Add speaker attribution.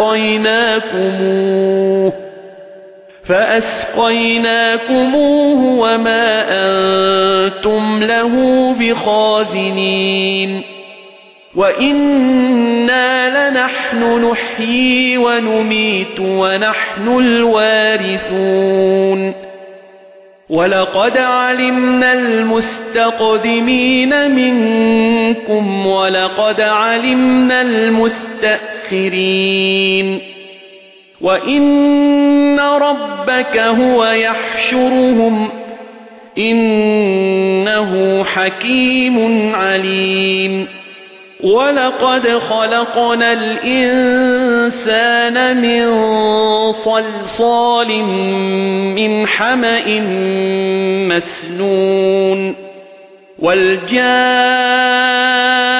Speaker 1: فَأَسْقَيْنَاكُمُوهُ فَأَسْقَيْنَاكُمُوهُ وَمَا أَنْتُمْ لَهُ بِخَازِنِينَ وَإِنَّا لَنَحْنُ نُحْيِي وَنُمِيتُ وَنَحْنُ الْوَارِثُونَ وَلَقَدْ عَلِمْنَا الْمُسْتَقْدِمِينَ مِنكُمْ وَلَقَدْ عَلِمْنَا الْمُسْتَأْخِرِينَ وَإِنَّ رَبَّكَ هُوَ يَحْشُرُهُمْ إِنَّهُ حَكِيمٌ عَلِيمٌ. وَلَقَدْ خَلَقْنَا الْإِنسَانَ مِنْ صَلْصَالٍ مِنْ حَمَإٍ مَسْنُونٍ. وَالْجَانَّ